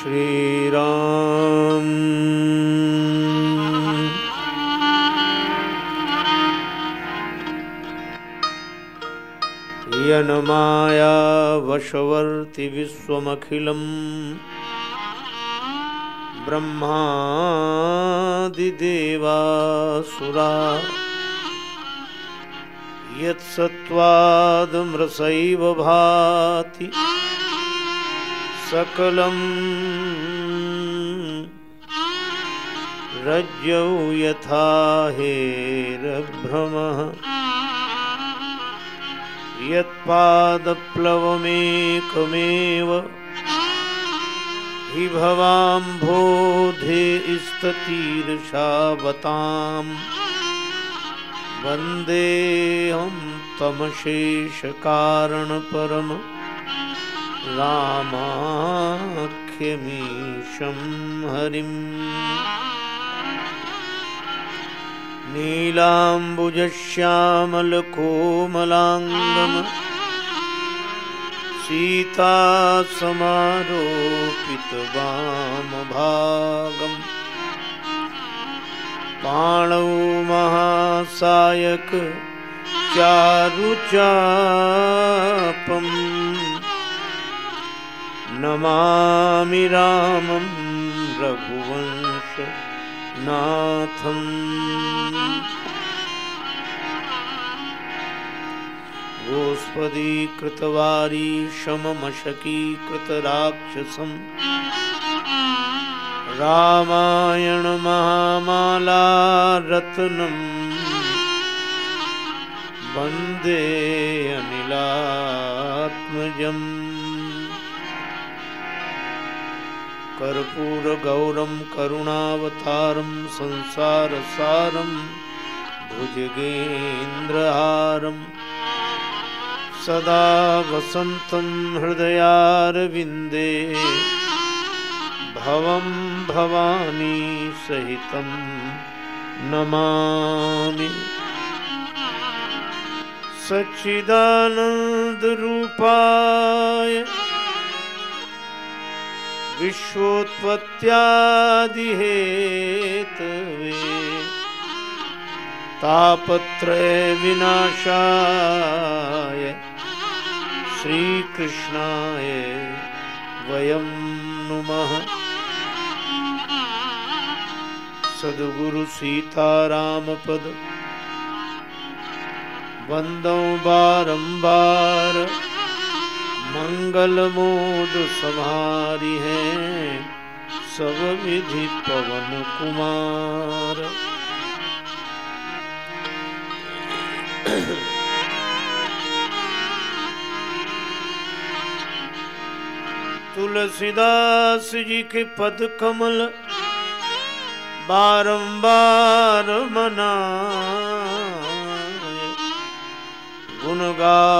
श्रीराम। यनमाया वशवर्ति विश्वमखिलम् ब्रह्मादिदेवासुरा। यत्सत्त्वादमृसैव भाति। सकलम्। रज्जौ यथा हेरभ्रमः यत्पादप्लवमेकमेव। हि भवाम्भोधे स्ततीर्षावताम् वन्देऽहं तमशेषकारणपरम। रामाख्यमीशं हरिम् नीलाम्बुजश्यामलकोमलाङ्गम् सीतासमारोपितवामभागम्। पाणौ महासायक चारुचापम् नमामि रामं रघुवंश नाथम्। गोस्पदीकृतवारीशममशकीकृतराक्षसम् रामायणमहामालारत्नम् वंदे अनिलात्मजम्। कर्पूरगौरं करुणावतारं संसारसारं भुजगेन्द्रहारम् सदा वसन्तं हृदयारविन्दे भवं भवानी सहितं नमामि। सच्चिदानन्दरूपाय विश्वोत्पत्त्यादिहेतवे। तापत्रयविनाशाय श्रीकृष्णाय वयं नुमः। सद्गुरुसीतारामपद वन्दौ बारम्बार मंगलमोद समारि हैं। सब विधि पवन कुमार। तुलसीदास जी के पद कमल बारंबार मना गुण गावों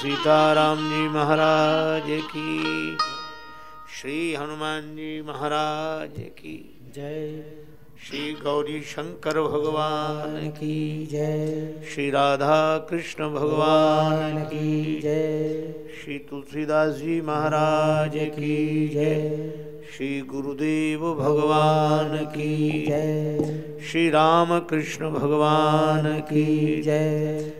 सीताराम जी महाराज की। श्री हनुमान जी महाराज की। जय। श्री गौरी शंकर भगवान की जय। श्री राधा कृष्ण भगवान की जय। श्री तुलसीदास जी महाराज की। जय। श्री गुरुदेव भगवान की। जय। श्री राम कृष्ण भगवान की। जय।